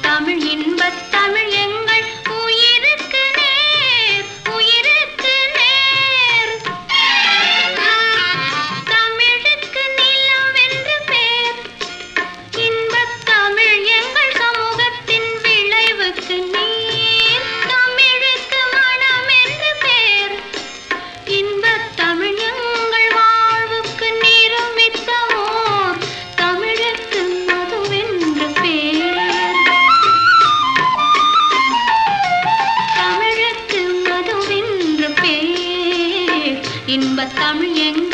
தமிழ் இன்பத் தமிழ் இன்பத் தமிழ் எங்க